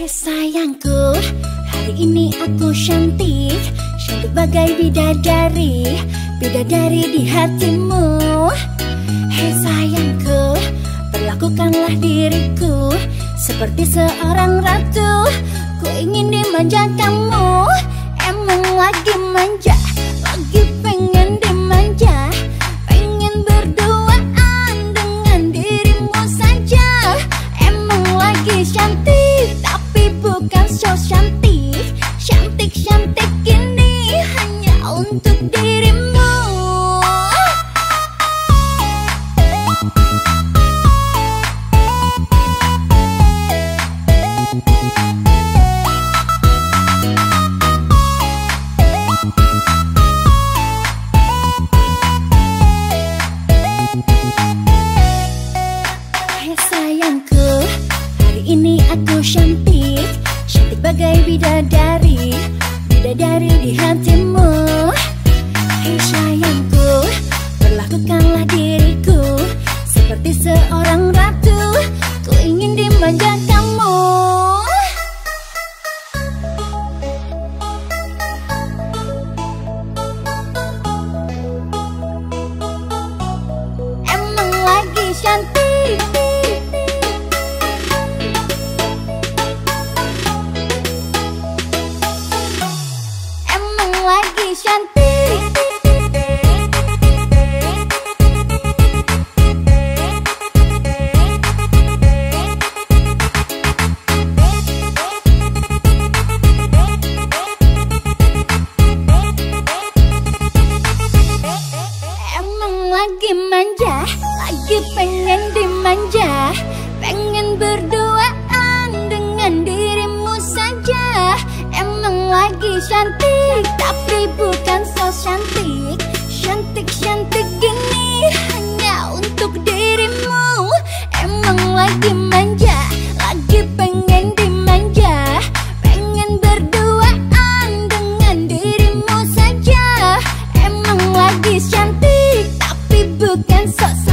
Hei sayangku, hari ini aku cantik. Cantik bagai bidadari Bidadari di hatimu. Hei sayangku, perlakukanlah diriku Seperti seorang ratu. Ku ingin dimanja kamu Emang lagi manja untuk dirimu. Hei sayangku, hari ini aku cantik Cantik bagai bidadari Bidadari di hatimu ratu Ku ingin dimanja kamu Emang lagi cantik Emang lagi cantik cantik, tapi bukan so cantik. Cantik-cantik gini hanya untuk dirimu. Emang lagi manja, lagi pengen dimanja. Pengen berduaan dengan dirimu saja. Emang lagi cantik Tapi bukan sok cantik